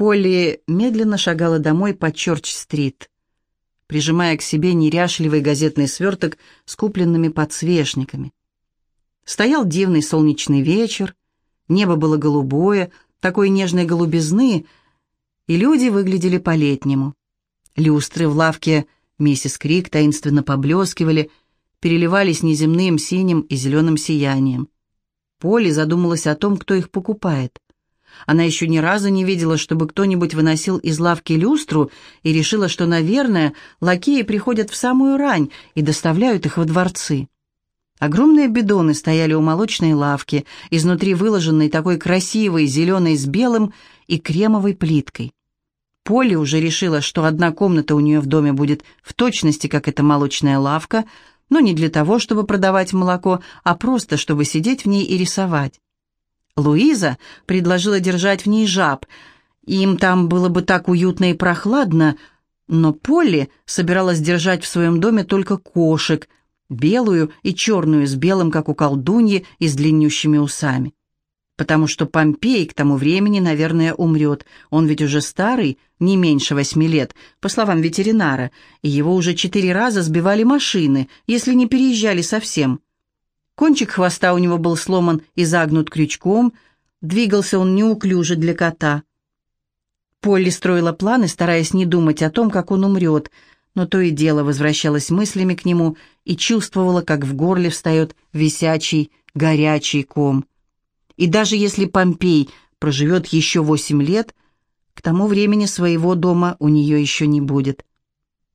Полли медленно шагала домой по Чорч-стрит, прижимая к себе неряшливый газетный сверток с купленными подсвечниками. Стоял дивный солнечный вечер, небо было голубое, такой нежной голубизны, и люди выглядели по-летнему. Люстры в лавке миссис Крик таинственно поблескивали, переливались неземным синим и зеленым сиянием. Полли задумалась о том, кто их покупает. Она еще ни разу не видела, чтобы кто-нибудь выносил из лавки люстру и решила, что, наверное, лакеи приходят в самую рань и доставляют их во дворцы. Огромные бидоны стояли у молочной лавки, изнутри выложенной такой красивой зеленой с белым и кремовой плиткой. Полли уже решила, что одна комната у нее в доме будет в точности, как эта молочная лавка, но не для того, чтобы продавать молоко, а просто, чтобы сидеть в ней и рисовать. Луиза предложила держать в ней жаб. Им там было бы так уютно и прохладно, но Полли собиралась держать в своем доме только кошек, белую и черную с белым, как у колдуньи, и с длиннющими усами. Потому что Помпей к тому времени, наверное, умрет. Он ведь уже старый, не меньше восьми лет, по словам ветеринара, и его уже четыре раза сбивали машины, если не переезжали совсем. Кончик хвоста у него был сломан и загнут крючком, двигался он неуклюже для кота. Полли строила планы, стараясь не думать о том, как он умрет, но то и дело возвращалась мыслями к нему и чувствовала, как в горле встает висячий, горячий ком. И даже если Помпей проживет еще восемь лет, к тому времени своего дома у нее еще не будет.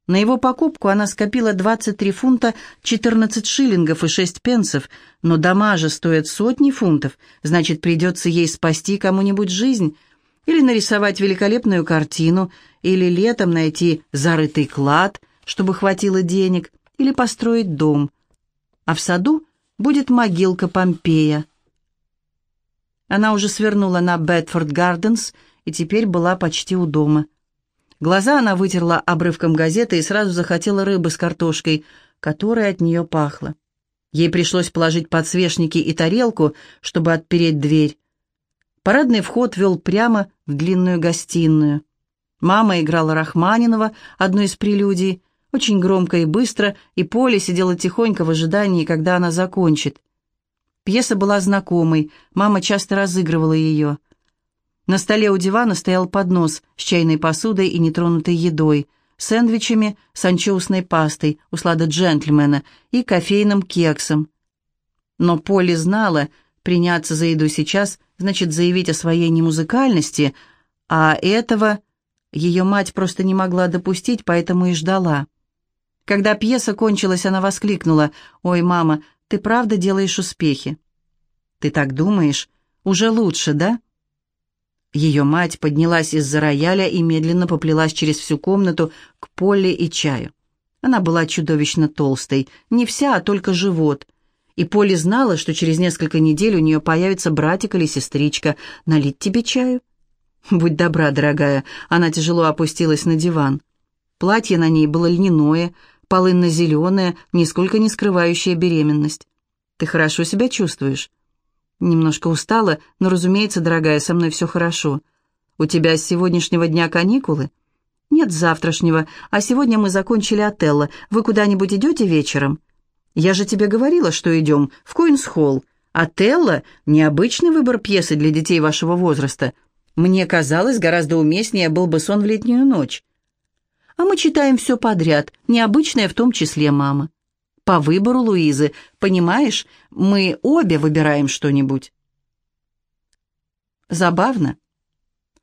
На его покупку она скопила 23 фунта 14 шиллингов и 6 пенсов, но дома же стоят сотни фунтов, значит, придется ей спасти кому-нибудь жизнь, или нарисовать великолепную картину, или летом найти зарытый клад, чтобы хватило денег, или построить дом. А в саду будет могилка Помпея. Она уже свернула на Бетфорд Гарденс и теперь была почти у дома. Глаза она вытерла обрывком газеты и сразу захотела рыбы с картошкой, которая от нее пахла. Ей пришлось положить подсвечники и тарелку, чтобы отпереть дверь. Парадный вход вел прямо в длинную гостиную. Мама играла Рахманинова, одну из прелюдий, очень громко и быстро, и Поля сидела тихонько в ожидании, когда она закончит. Пьеса была знакомой, мама часто разыгрывала ее. На столе у дивана стоял поднос с чайной посудой и нетронутой едой, сэндвичами с анчоусной пастой, услада джентльмена и кофейным кексом. Но Полли знала, приняться за еду сейчас значит заявить о своей немузыкальности, а этого ее мать просто не могла допустить, поэтому и ждала. Когда пьеса кончилась, она воскликнула, «Ой, мама, ты правда делаешь успехи?» «Ты так думаешь? Уже лучше, да?» Ее мать поднялась из-за рояля и медленно поплелась через всю комнату к Поле и чаю. Она была чудовищно толстой, не вся, а только живот. И Полли знала, что через несколько недель у нее появится братик или сестричка. Налить тебе чаю? Будь добра, дорогая. Она тяжело опустилась на диван. Платье на ней было льняное, полынно-зеленое, нисколько не скрывающее беременность. Ты хорошо себя чувствуешь? Немножко устала, но, разумеется, дорогая, со мной все хорошо. У тебя с сегодняшнего дня каникулы? Нет, завтрашнего. А сегодня мы закончили Отелло. Вы куда-нибудь идете вечером? Я же тебе говорила, что идем в Куинс-Холл. Отелло — необычный выбор пьесы для детей вашего возраста. Мне казалось, гораздо уместнее был бы сон в летнюю ночь. А мы читаем все подряд, необычное в том числе, мама по выбору Луизы. Понимаешь, мы обе выбираем что-нибудь. Забавно.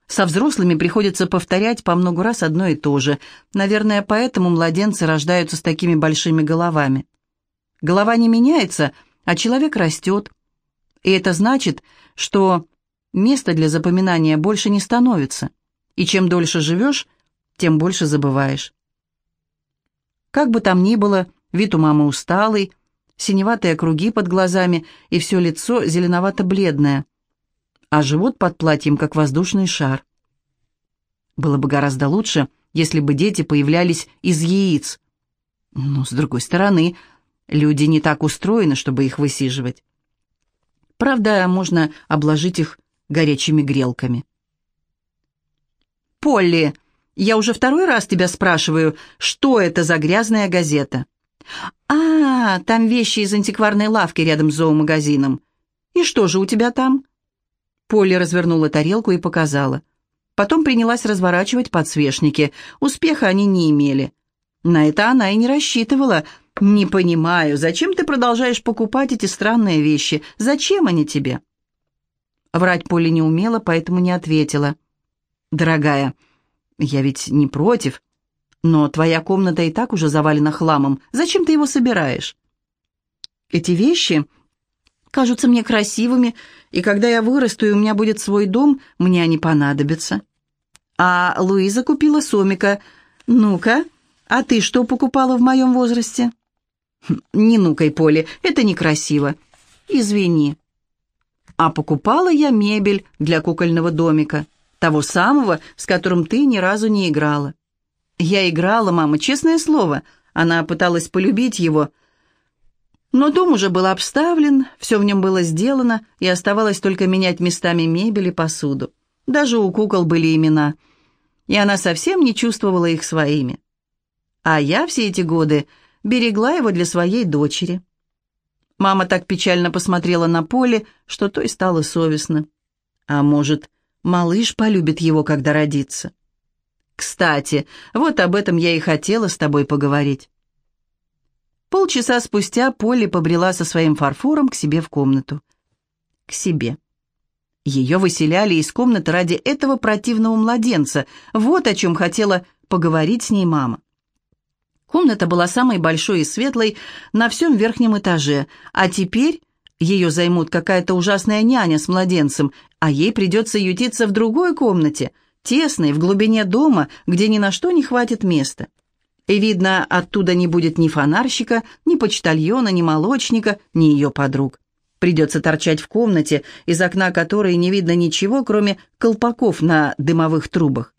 Со взрослыми приходится повторять по много раз одно и то же. Наверное, поэтому младенцы рождаются с такими большими головами. Голова не меняется, а человек растет. И это значит, что места для запоминания больше не становится. И чем дольше живешь, тем больше забываешь. Как бы там ни было, Вид у мамы усталый, синеватые круги под глазами и все лицо зеленовато-бледное, а живот под платьем, как воздушный шар. Было бы гораздо лучше, если бы дети появлялись из яиц. Но, с другой стороны, люди не так устроены, чтобы их высиживать. Правда, можно обложить их горячими грелками. «Полли, я уже второй раз тебя спрашиваю, что это за грязная газета?» «А, там вещи из антикварной лавки рядом с зоомагазином. И что же у тебя там?» Полли развернула тарелку и показала. Потом принялась разворачивать подсвечники. Успеха они не имели. На это она и не рассчитывала. «Не понимаю, зачем ты продолжаешь покупать эти странные вещи? Зачем они тебе?» Врать Полли не умела, поэтому не ответила. «Дорогая, я ведь не против, но твоя комната и так уже завалена хламом. Зачем ты его собираешь?» «Эти вещи кажутся мне красивыми, и когда я вырасту и у меня будет свой дом, мне они понадобятся». «А Луиза купила сомика. Ну-ка, а ты что покупала в моем возрасте?» «Хм, «Не нукай, Поле, это некрасиво. Извини». «А покупала я мебель для кукольного домика, того самого, с которым ты ни разу не играла». «Я играла, мама, честное слово». Она пыталась полюбить его, но дом уже был обставлен, все в нем было сделано, и оставалось только менять местами мебель и посуду. Даже у кукол были имена, и она совсем не чувствовала их своими. А я все эти годы берегла его для своей дочери. Мама так печально посмотрела на поле, что той стало совестно. А может, малыш полюбит его, когда родится? Кстати, вот об этом я и хотела с тобой поговорить. Полчаса спустя Полли побрела со своим фарфором к себе в комнату. К себе. Ее выселяли из комнаты ради этого противного младенца. Вот о чем хотела поговорить с ней мама. Комната была самой большой и светлой на всем верхнем этаже, а теперь ее займут какая-то ужасная няня с младенцем, а ей придется ютиться в другой комнате, тесной, в глубине дома, где ни на что не хватит места. И, видно, оттуда не будет ни фонарщика, ни почтальона, ни молочника, ни ее подруг. Придется торчать в комнате, из окна которой не видно ничего, кроме колпаков на дымовых трубах.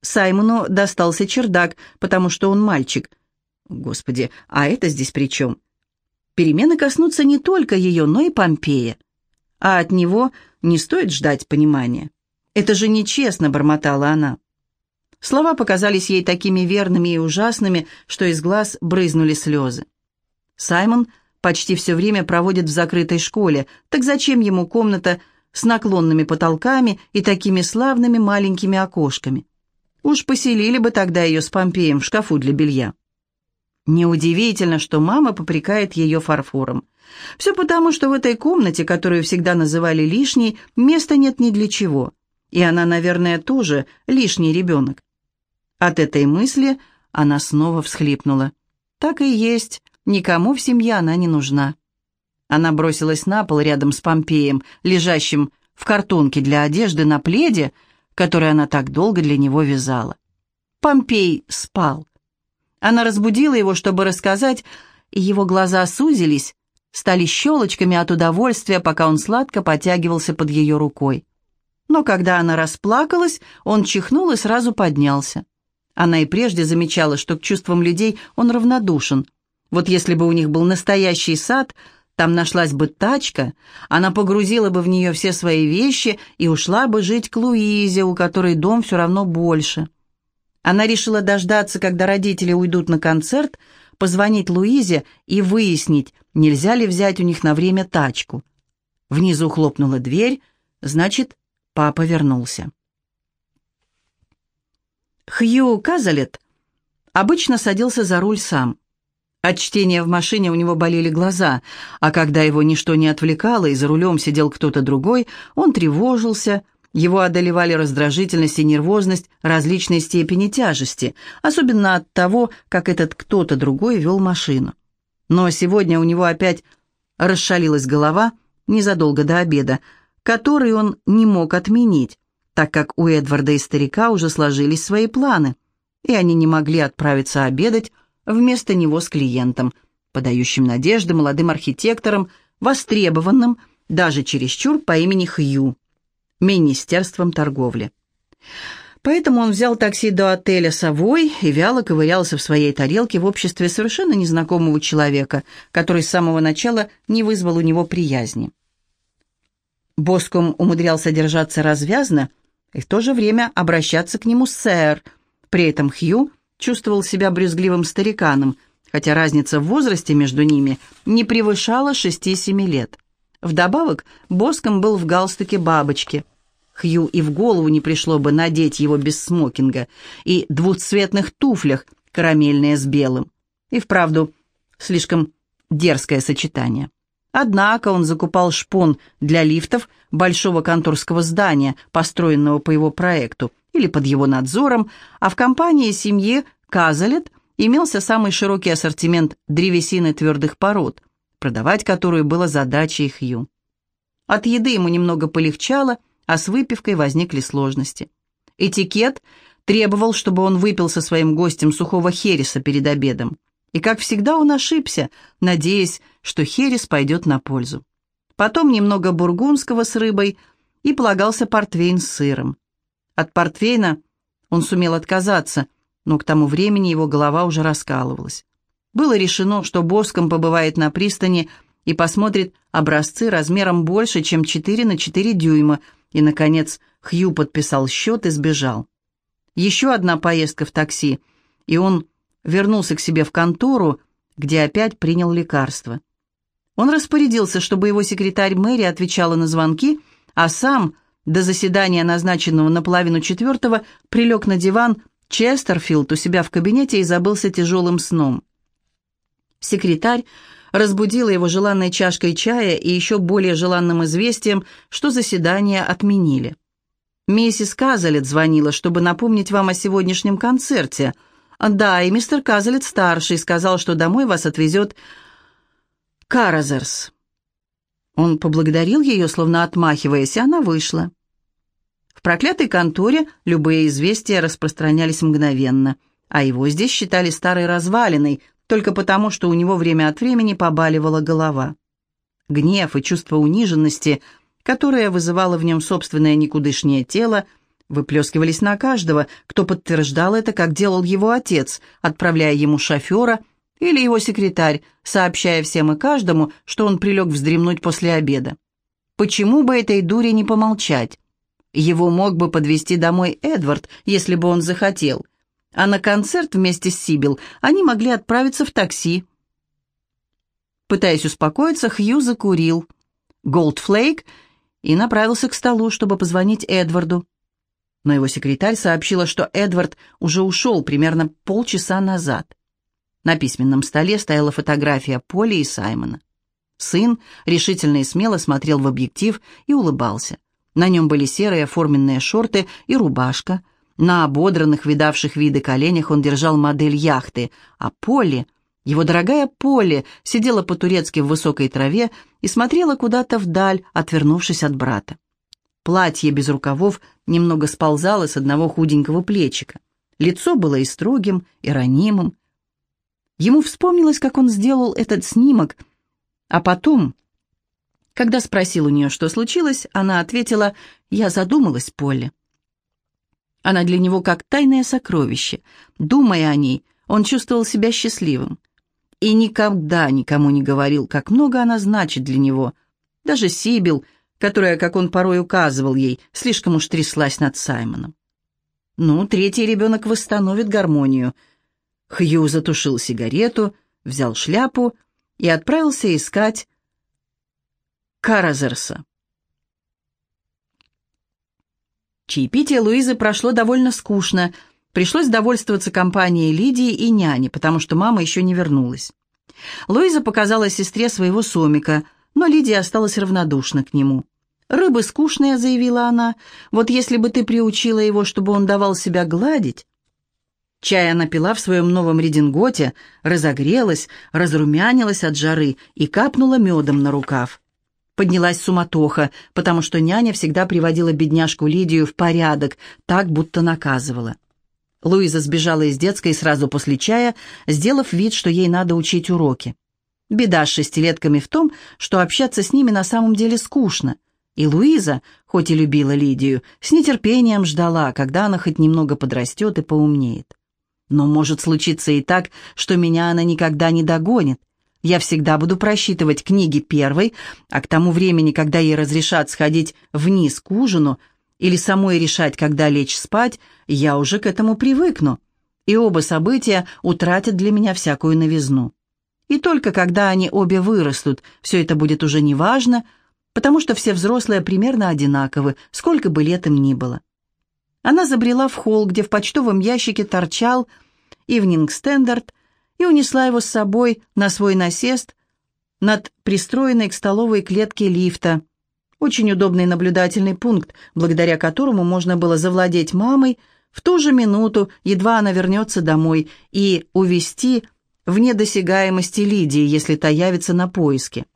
Саймону достался чердак, потому что он мальчик – Господи, а это здесь при чем? Перемены коснутся не только ее, но и Помпея. А от него не стоит ждать понимания. «Это же нечестно», — бормотала она. Слова показались ей такими верными и ужасными, что из глаз брызнули слезы. Саймон почти все время проводит в закрытой школе, так зачем ему комната с наклонными потолками и такими славными маленькими окошками? Уж поселили бы тогда ее с Помпеем в шкафу для белья. Неудивительно, что мама попрекает ее фарфором. Все потому, что в этой комнате, которую всегда называли лишней, места нет ни для чего. И она, наверное, тоже лишний ребенок. От этой мысли она снова всхлипнула. Так и есть, никому в семье она не нужна. Она бросилась на пол рядом с Помпеем, лежащим в картонке для одежды на пледе, который она так долго для него вязала. Помпей спал. Она разбудила его, чтобы рассказать, и его глаза сузились, стали щелочками от удовольствия, пока он сладко потягивался под ее рукой. Но когда она расплакалась, он чихнул и сразу поднялся. Она и прежде замечала, что к чувствам людей он равнодушен. Вот если бы у них был настоящий сад, там нашлась бы тачка, она погрузила бы в нее все свои вещи и ушла бы жить к Луизе, у которой дом все равно больше. Она решила дождаться, когда родители уйдут на концерт, позвонить Луизе и выяснить, нельзя ли взять у них на время тачку. Внизу хлопнула дверь, значит, папа вернулся. Хью Казалет обычно садился за руль сам. От чтения в машине у него болели глаза, а когда его ничто не отвлекало и за рулем сидел кто-то другой, он тревожился, его одолевали раздражительность и нервозность различной степени тяжести, особенно от того, как этот кто-то другой вел машину. Но сегодня у него опять расшалилась голова незадолго до обеда, который он не мог отменить, так как у Эдварда и старика уже сложились свои планы, и они не могли отправиться обедать вместо него с клиентом, подающим надежды молодым архитектором, востребованным даже чересчур по имени Хью. Министерством торговли. Поэтому он взял такси до отеля «Совой» и вяло ковырялся в своей тарелке в обществе совершенно незнакомого человека, который с самого начала не вызвал у него приязни. Боском умудрялся держаться развязно и в то же время обращаться к нему «сэр». При этом Хью чувствовал себя брюзгливым стариканом, хотя разница в возрасте между ними не превышала шести-семи лет. Вдобавок, Боском был в галстуке бабочки. Хью и в голову не пришло бы надеть его без смокинга и двухцветных туфлях, карамельные с белым. И вправду, слишком дерзкое сочетание. Однако он закупал шпон для лифтов большого конторского здания, построенного по его проекту или под его надзором, а в компании семьи Казалет имелся самый широкий ассортимент древесины твердых пород, продавать которую было задачей Хью. От еды ему немного полегчало, а с выпивкой возникли сложности. Этикет требовал, чтобы он выпил со своим гостем сухого хереса перед обедом. И, как всегда, он ошибся, надеясь, что херес пойдет на пользу. Потом немного бургундского с рыбой и полагался портвейн с сыром. От портвейна он сумел отказаться, но к тому времени его голова уже раскалывалась. Было решено, что Боском побывает на пристани и посмотрит образцы размером больше, чем 4 на 4 дюйма, и, наконец, Хью подписал счет и сбежал. Еще одна поездка в такси, и он вернулся к себе в контору, где опять принял лекарство. Он распорядился, чтобы его секретарь Мэри отвечала на звонки, а сам до заседания, назначенного на половину четвертого, прилег на диван Честерфилд у себя в кабинете и забылся тяжелым сном. Секретарь разбудила его желанной чашкой чая и еще более желанным известием, что заседание отменили. «Миссис Казалет звонила, чтобы напомнить вам о сегодняшнем концерте», «Да, и мистер Казалет-старший сказал, что домой вас отвезет Каразерс». Он поблагодарил ее, словно отмахиваясь, и она вышла. В проклятой конторе любые известия распространялись мгновенно, а его здесь считали старой развалиной, только потому, что у него время от времени побаливала голова. Гнев и чувство униженности, которое вызывало в нем собственное никудышнее тело, — выплескивались на каждого, кто подтверждал это, как делал его отец, отправляя ему шофера или его секретарь, сообщая всем и каждому, что он прилег вздремнуть после обеда. Почему бы этой дуре не помолчать? Его мог бы подвести домой Эдвард, если бы он захотел. А на концерт вместе с Сибил они могли отправиться в такси. Пытаясь успокоиться, Хью закурил. Голдфлейк и направился к столу, чтобы позвонить Эдварду но его секретарь сообщила, что Эдвард уже ушел примерно полчаса назад. На письменном столе стояла фотография Поли и Саймона. Сын решительно и смело смотрел в объектив и улыбался. На нем были серые форменные шорты и рубашка. На ободранных, видавших виды коленях он держал модель яхты, а Поли, его дорогая Поли, сидела по-турецки в высокой траве и смотрела куда-то вдаль, отвернувшись от брата. Платье без рукавов немного сползало с одного худенького плечика. Лицо было и строгим, и ранимым. Ему вспомнилось, как он сделал этот снимок, а потом, когда спросил у нее, что случилось, она ответила «Я задумалась, Полли». Она для него как тайное сокровище. Думая о ней, он чувствовал себя счастливым. И никогда никому не говорил, как много она значит для него. Даже Сибил — которая, как он порой указывал ей, слишком уж тряслась над Саймоном. Ну, третий ребенок восстановит гармонию. Хью затушил сигарету, взял шляпу и отправился искать Каразерса. Чаепитие Луизы прошло довольно скучно. Пришлось довольствоваться компанией Лидии и няни, потому что мама еще не вернулась. Луиза показала сестре своего сомика, но Лидия осталась равнодушна к нему. «Рыбы скучные», — заявила она. «Вот если бы ты приучила его, чтобы он давал себя гладить...» Чай она пила в своем новом рединготе, разогрелась, разрумянилась от жары и капнула медом на рукав. Поднялась суматоха, потому что няня всегда приводила бедняжку Лидию в порядок, так будто наказывала. Луиза сбежала из детской сразу после чая, сделав вид, что ей надо учить уроки. Беда с шестилетками в том, что общаться с ними на самом деле скучно — и Луиза, хоть и любила Лидию, с нетерпением ждала, когда она хоть немного подрастет и поумнеет. Но может случиться и так, что меня она никогда не догонит. Я всегда буду просчитывать книги первой, а к тому времени, когда ей разрешат сходить вниз к ужину, или самой решать, когда лечь спать, я уже к этому привыкну, и оба события утратят для меня всякую новизну. И только когда они обе вырастут, все это будет уже неважно, потому что все взрослые примерно одинаковы, сколько бы лет им ни было. Она забрела в холл, где в почтовом ящике торчал «Ивнинг Стендарт», и унесла его с собой на свой насест над пристроенной к столовой клетке лифта. Очень удобный наблюдательный пункт, благодаря которому можно было завладеть мамой в ту же минуту, едва она вернется домой, и увести вне досягаемости Лидии, если та явится на поиски.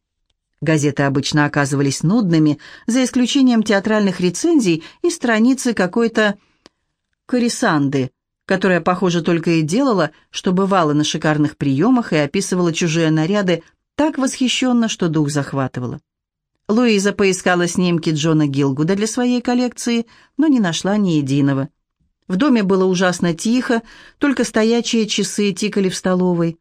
Газеты обычно оказывались нудными, за исключением театральных рецензий и страницы какой-то корисанды, которая, похоже, только и делала, что бывала на шикарных приемах и описывала чужие наряды так восхищенно, что дух захватывало. Луиза поискала снимки Джона Гилгуда для своей коллекции, но не нашла ни единого. В доме было ужасно тихо, только стоячие часы тикали в столовой.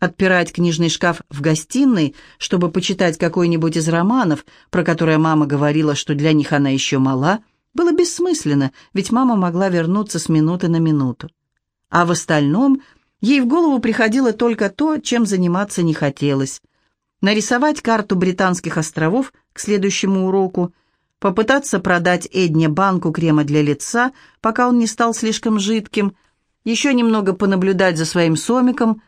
Отпирать книжный шкаф в гостиной, чтобы почитать какой-нибудь из романов, про которые мама говорила, что для них она еще мала, было бессмысленно, ведь мама могла вернуться с минуты на минуту. А в остальном ей в голову приходило только то, чем заниматься не хотелось. Нарисовать карту Британских островов к следующему уроку, попытаться продать Эдне банку крема для лица, пока он не стал слишком жидким, еще немного понаблюдать за своим сомиком.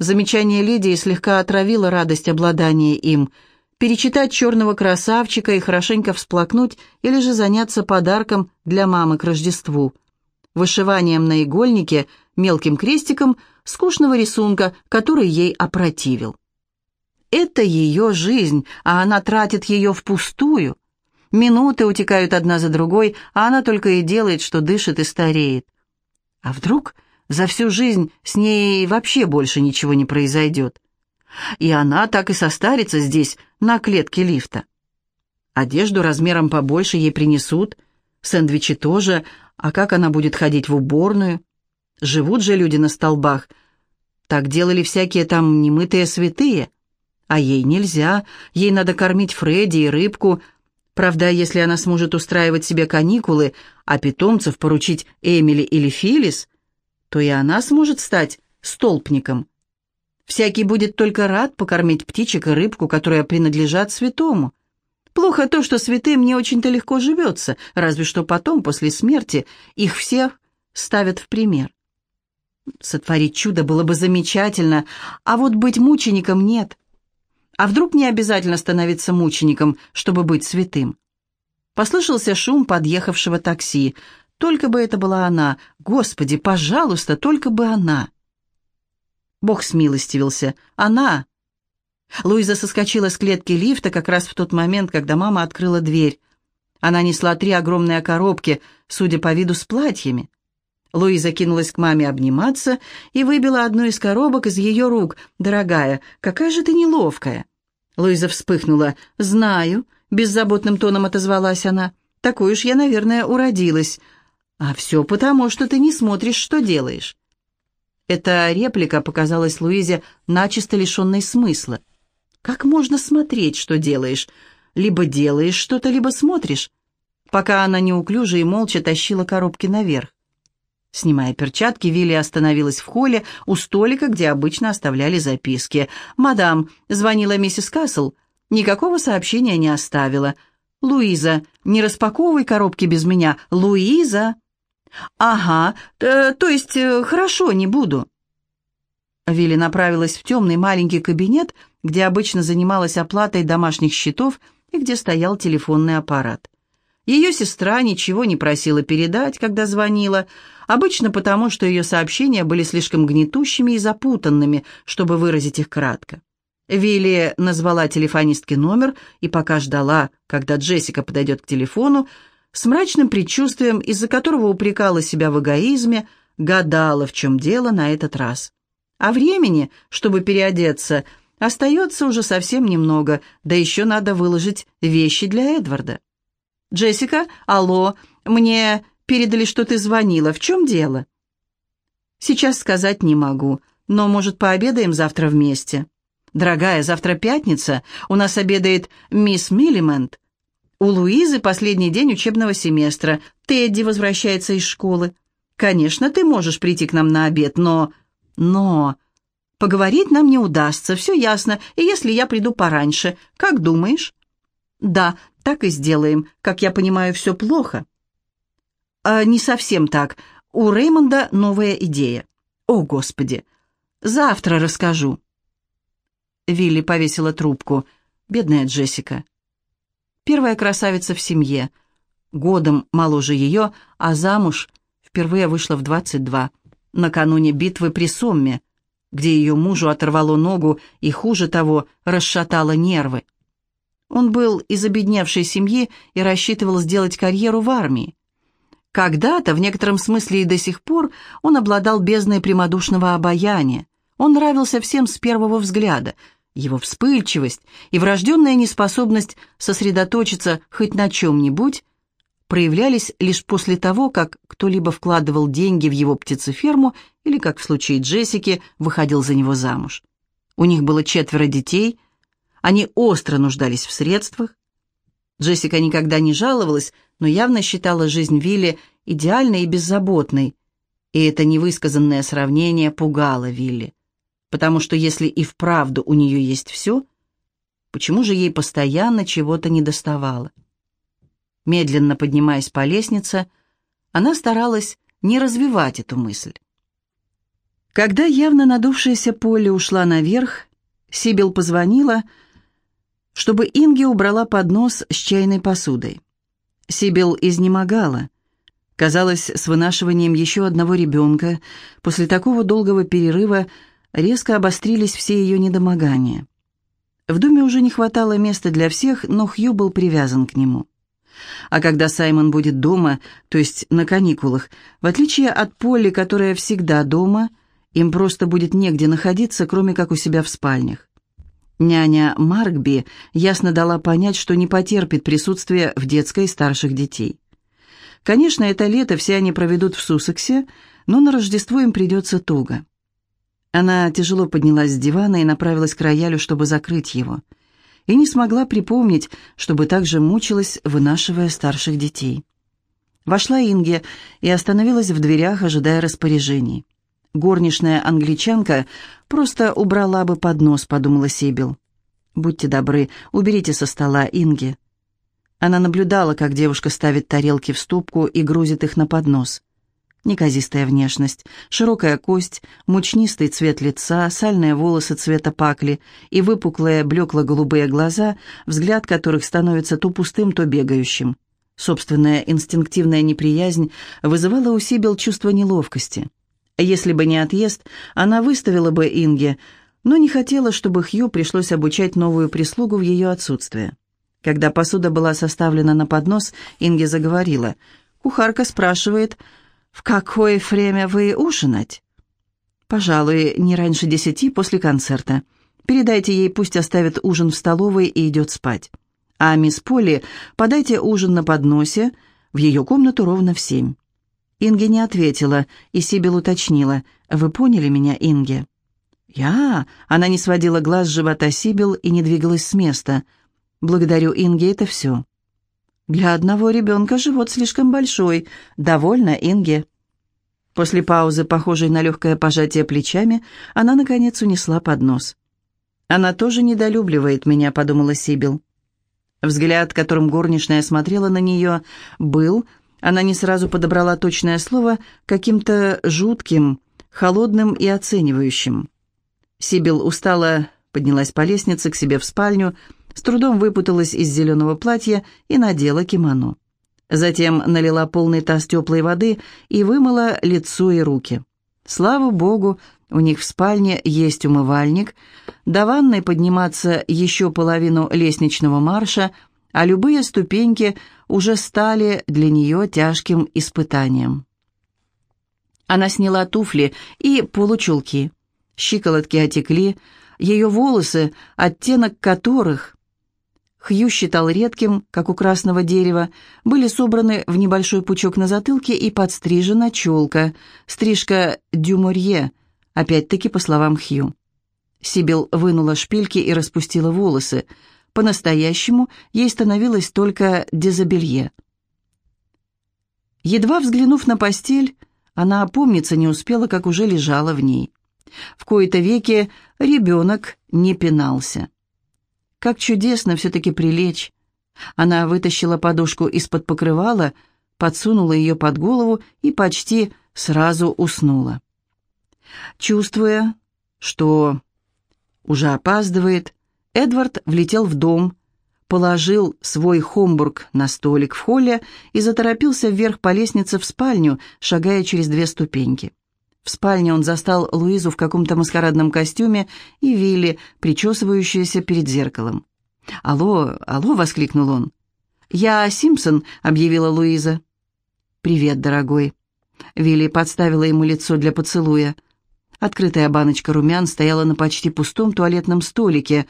Замечание Лидии слегка отравило радость обладания им, перечитать «Черного красавчика» и хорошенько всплакнуть или же заняться подарком для мамы к Рождеству. Вышиванием на игольнике, мелким крестиком, скучного рисунка, который ей опротивил. Это ее жизнь, а она тратит ее впустую. Минуты утекают одна за другой, а она только и делает, что дышит и стареет. А вдруг за всю жизнь с ней вообще больше ничего не произойдет? И она так и состарится здесь, на клетке лифта. Одежду размером побольше ей принесут, сэндвичи тоже, а как она будет ходить в уборную? Живут же люди на столбах. Так делали всякие там немытые святые. А ей нельзя, ей надо кормить Фредди и рыбку, Правда, если она сможет устраивать себе каникулы, а питомцев поручить Эмили или Филис, то и она сможет стать столпником. Всякий будет только рад покормить птичек и рыбку, которые принадлежат святому. Плохо то, что святым не очень-то легко живется, разве что потом, после смерти, их всех ставят в пример. Сотворить чудо было бы замечательно, а вот быть мучеником нет. А вдруг не обязательно становиться мучеником, чтобы быть святым? Послышался шум подъехавшего такси. Только бы это была она. Господи, пожалуйста, только бы она. Бог смилостивился. Она. Луиза соскочила с клетки лифта как раз в тот момент, когда мама открыла дверь. Она несла три огромные коробки, судя по виду, с платьями. Луиза кинулась к маме обниматься и выбила одну из коробок из ее рук. «Дорогая, какая же ты неловкая!» Луиза вспыхнула. «Знаю», — беззаботным тоном отозвалась она. «Такой уж я, наверное, уродилась. А все потому, что ты не смотришь, что делаешь». Эта реплика показалась Луизе начисто лишенной смысла. «Как можно смотреть, что делаешь? Либо делаешь что-то, либо смотришь». Пока она неуклюже и молча тащила коробки наверх. Снимая перчатки, Вилли остановилась в холле у столика, где обычно оставляли записки. «Мадам», — звонила миссис Касл, никакого сообщения не оставила. «Луиза, не распаковывай коробки без меня. Луиза!» «Ага, то, то есть, э, хорошо, не буду». Вилли направилась в темный маленький кабинет, где обычно занималась оплатой домашних счетов и где стоял телефонный аппарат. Ее сестра ничего не просила передать, когда звонила, обычно потому, что ее сообщения были слишком гнетущими и запутанными, чтобы выразить их кратко. Вилли назвала телефонистке номер и пока ждала, когда Джессика подойдет к телефону, с мрачным предчувствием, из-за которого упрекала себя в эгоизме, гадала, в чем дело на этот раз. А времени, чтобы переодеться, остается уже совсем немного, да еще надо выложить вещи для Эдварда. «Джессика, алло, мне передали, что ты звонила. В чем дело?» «Сейчас сказать не могу, но, может, пообедаем завтра вместе?» «Дорогая, завтра пятница, у нас обедает мисс Миллимент. У Луизы последний день учебного семестра. Тедди возвращается из школы. Конечно, ты можешь прийти к нам на обед, но... Но... Поговорить нам не удастся, все ясно, и если я приду пораньше, как думаешь? Да, так и сделаем. Как я понимаю, все плохо. А не совсем так. У Реймонда новая идея. О, Господи! Завтра расскажу. Вилли повесила трубку. Бедная Джессика. Первая красавица в семье. Годом моложе ее, а замуж впервые вышла в 22, накануне битвы при Сомме, где ее мужу оторвало ногу и, хуже того, расшатало нервы. Он был из обедневшей семьи и рассчитывал сделать карьеру в армии. Когда-то, в некотором смысле и до сих пор, он обладал бездной прямодушного обаяния. Он нравился всем с первого взгляда – его вспыльчивость и врожденная неспособность сосредоточиться хоть на чем-нибудь проявлялись лишь после того, как кто-либо вкладывал деньги в его птицеферму или, как в случае Джессики, выходил за него замуж. У них было четверо детей, они остро нуждались в средствах. Джессика никогда не жаловалась, но явно считала жизнь Вилли идеальной и беззаботной, и это невысказанное сравнение пугало Вилли потому что если и вправду у нее есть все, почему же ей постоянно чего-то не доставало? Медленно поднимаясь по лестнице, она старалась не развивать эту мысль. Когда явно надувшаяся Поле ушла наверх, Сибил позвонила, чтобы Инги убрала поднос с чайной посудой. Сибил изнемогала. Казалось, с вынашиванием еще одного ребенка после такого долгого перерыва резко обострились все ее недомогания. В доме уже не хватало места для всех, но Хью был привязан к нему. А когда Саймон будет дома, то есть на каникулах, в отличие от Полли, которая всегда дома, им просто будет негде находиться, кроме как у себя в спальнях. Няня Маркби ясно дала понять, что не потерпит присутствия в детской старших детей. Конечно, это лето все они проведут в Суссексе, но на Рождество им придется туго. Она тяжело поднялась с дивана и направилась к роялю, чтобы закрыть его. И не смогла припомнить, чтобы так же мучилась, вынашивая старших детей. Вошла Инге и остановилась в дверях, ожидая распоряжений. «Горничная англичанка просто убрала бы поднос», — подумала Сибил. «Будьте добры, уберите со стола Инге». Она наблюдала, как девушка ставит тарелки в ступку и грузит их на поднос. Неказистая внешность, широкая кость, мучнистый цвет лица, сальные волосы цвета пакли и выпуклые блекло-голубые глаза, взгляд которых становится то пустым, то бегающим. Собственная инстинктивная неприязнь вызывала у Сибил чувство неловкости. Если бы не отъезд, она выставила бы Инге, но не хотела, чтобы Хью пришлось обучать новую прислугу в ее отсутствие. Когда посуда была составлена на поднос, Инге заговорила. Кухарка спрашивает, «В какое время вы ужинать?» «Пожалуй, не раньше десяти после концерта. Передайте ей, пусть оставит ужин в столовой и идет спать. А мисс Полли подайте ужин на подносе в ее комнату ровно в семь». Инге не ответила, и Сибил уточнила. «Вы поняли меня, Инге?» «Я?» Она не сводила глаз с живота Сибил и не двигалась с места. «Благодарю, Инге, это все». Для одного ребенка живот слишком большой. Довольно, Инге?» После паузы, похожей на легкое пожатие плечами, она, наконец, унесла поднос. «Она тоже недолюбливает меня», — подумала Сибил. Взгляд, которым горничная смотрела на нее, был, она не сразу подобрала точное слово, каким-то жутким, холодным и оценивающим. Сибил устала, поднялась по лестнице к себе в спальню, — с трудом выпуталась из зеленого платья и надела кимоно. Затем налила полный таз теплой воды и вымыла лицо и руки. Слава богу, у них в спальне есть умывальник, до ванной подниматься еще половину лестничного марша, а любые ступеньки уже стали для нее тяжким испытанием. Она сняла туфли и получулки. Щиколотки отекли, ее волосы, оттенок которых Хью считал редким, как у красного дерева, были собраны в небольшой пучок на затылке и подстрижена челка, стрижка дюморье, опять-таки по словам Хью. Сибил вынула шпильки и распустила волосы. по-настоящему ей становилось только дезобелье. Едва взглянув на постель, она опомниться не успела, как уже лежала в ней. В кои-то веки ребенок не пинался. Как чудесно все-таки прилечь. Она вытащила подушку из-под покрывала, подсунула ее под голову и почти сразу уснула. Чувствуя, что уже опаздывает, Эдвард влетел в дом, положил свой хомбург на столик в холле и заторопился вверх по лестнице в спальню, шагая через две ступеньки. В спальне он застал Луизу в каком-то маскарадном костюме и Вилли, причесывающуюся перед зеркалом. «Алло, алло!» — воскликнул он. «Я Симпсон», — объявила Луиза. «Привет, дорогой». Вилли подставила ему лицо для поцелуя. Открытая баночка румян стояла на почти пустом туалетном столике.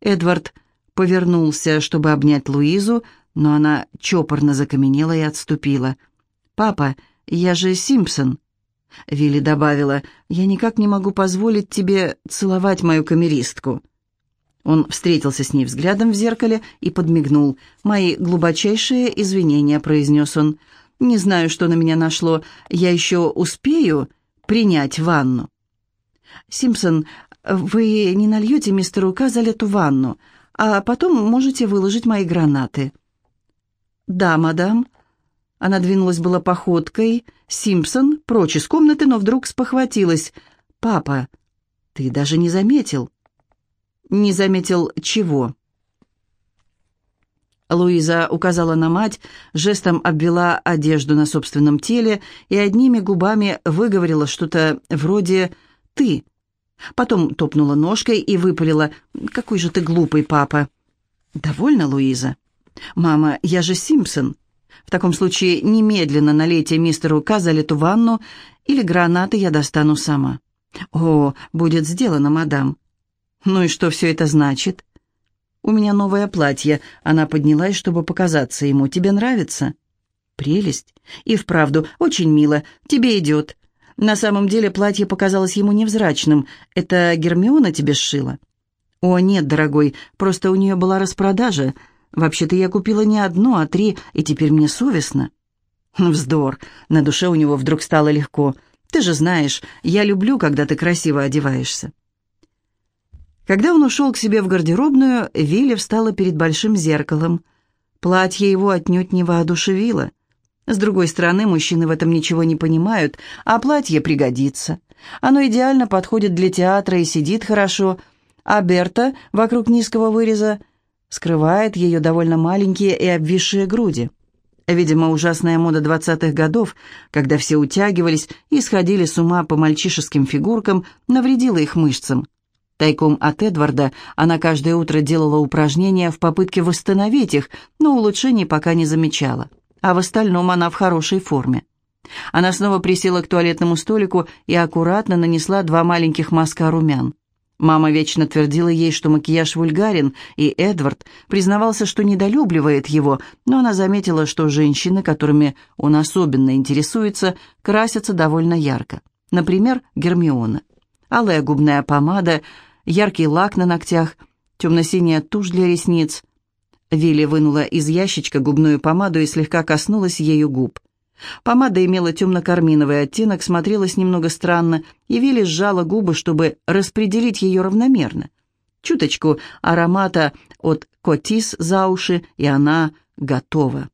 Эдвард повернулся, чтобы обнять Луизу, но она чопорно закаменела и отступила. «Папа, я же Симпсон». Вилли добавила, «Я никак не могу позволить тебе целовать мою камеристку». Он встретился с ней взглядом в зеркале и подмигнул. «Мои глубочайшие извинения», — произнес он. «Не знаю, что на меня нашло. Я еще успею принять ванну». «Симпсон, вы не нальете мистеру Казаль эту ванну, а потом можете выложить мои гранаты». «Да, мадам». Она двинулась была походкой. Симпсон прочь из комнаты, но вдруг спохватилась. «Папа, ты даже не заметил». «Не заметил чего?» Луиза указала на мать, жестом обвела одежду на собственном теле и одними губами выговорила что-то вроде «ты». Потом топнула ножкой и выпалила «Какой же ты глупый, папа!» «Довольно, Луиза?» «Мама, я же Симпсон. В таком случае немедленно налейте мистеру Казалету ванну, или гранаты я достану сама». «О, будет сделано, мадам». «Ну и что все это значит?» «У меня новое платье». Она поднялась, чтобы показаться ему. «Тебе нравится?» «Прелесть. И вправду, очень мило. Тебе идет. На самом деле платье показалось ему невзрачным. «Это Гермиона тебе сшила?» «О, нет, дорогой, просто у нее была распродажа. Вообще-то я купила не одно, а три, и теперь мне совестно». «Вздор!» На душе у него вдруг стало легко. «Ты же знаешь, я люблю, когда ты красиво одеваешься». Когда он ушел к себе в гардеробную, Вилли встала перед большим зеркалом. Платье его отнюдь не воодушевило. С другой стороны, мужчины в этом ничего не понимают, а платье пригодится. Оно идеально подходит для театра и сидит хорошо, а Берта вокруг низкого выреза скрывает ее довольно маленькие и обвисшие груди. Видимо, ужасная мода двадцатых годов, когда все утягивались и сходили с ума по мальчишеским фигуркам, навредила их мышцам. Тайком от Эдварда она каждое утро делала упражнения в попытке восстановить их, но улучшений пока не замечала а в остальном она в хорошей форме. Она снова присела к туалетному столику и аккуратно нанесла два маленьких мазка румян. Мама вечно твердила ей, что макияж вульгарен, и Эдвард признавался, что недолюбливает его, но она заметила, что женщины, которыми он особенно интересуется, красятся довольно ярко. Например, Гермиона. Алая губная помада, яркий лак на ногтях, темно-синяя тушь для ресниц – Вилли вынула из ящичка губную помаду и слегка коснулась ею губ. Помада имела темно-карминовый оттенок, смотрелась немного странно, и Вилли сжала губы, чтобы распределить ее равномерно. Чуточку аромата от котис за уши, и она готова.